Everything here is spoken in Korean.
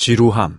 지루함.